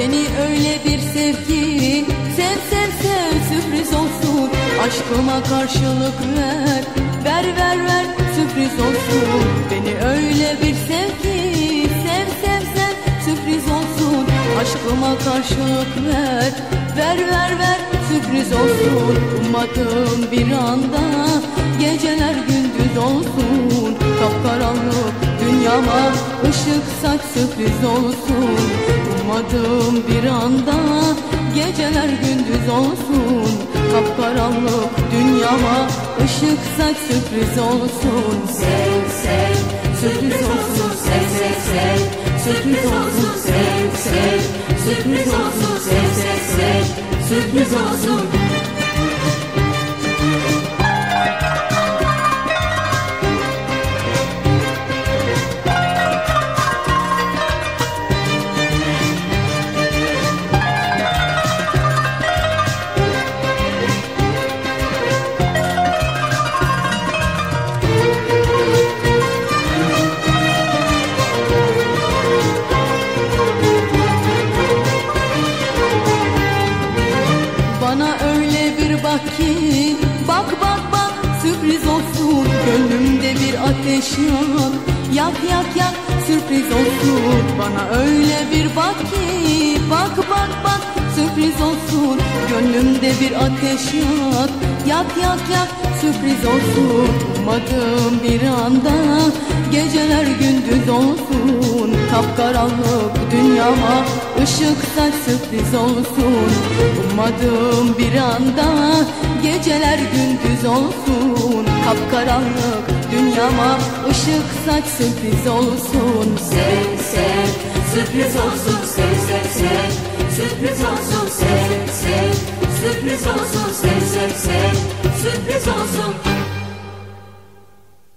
Beni öyle bir sev ki Sev sev sev sürpriz olsun. Aşkıma karşılık ver Ver ver ver sürpriz olsun. Beni öyle bir sev ki Sev sev sev sürpriz olsun. Aşkıma karşılık ver Ver ver ver sürpriz olsun. Ummadım bir anda Geceler gündüz olsun. Kapkaranlık dünyama ışık saç sürpriz olsun Ummadım bir anda. Geceler gündüz olsun Kapkaranlık dünyama ışık saç sürpriz olsun. Sev sev sürpriz olsun sev sev sev Sürpriz olsun sev sev Sürpriz olsun bak Bak bak bak sürpriz olsun. Gönlümde bir ateş yak Yak yak yak sürpriz olsun. Bana öyle bir bak ki Bak bak bak sürpriz olsun. Gönlümde bir ateş yak Yak yak yak sürpriz olsun. Ummadım bir anda Geceler gündüz olsun. Kapkaranlık dünyama ışık saç sürpriz olsun Ummadım bir anda Geceler gündüz olsun. Kapkaranlık dünyama ışık saç sürpriz olsun. Sev sev sürpriz olsun sev sev sev. Sürpriz olsun sev sev Sürpriz olsun sev sev sev. Sürpriz olsun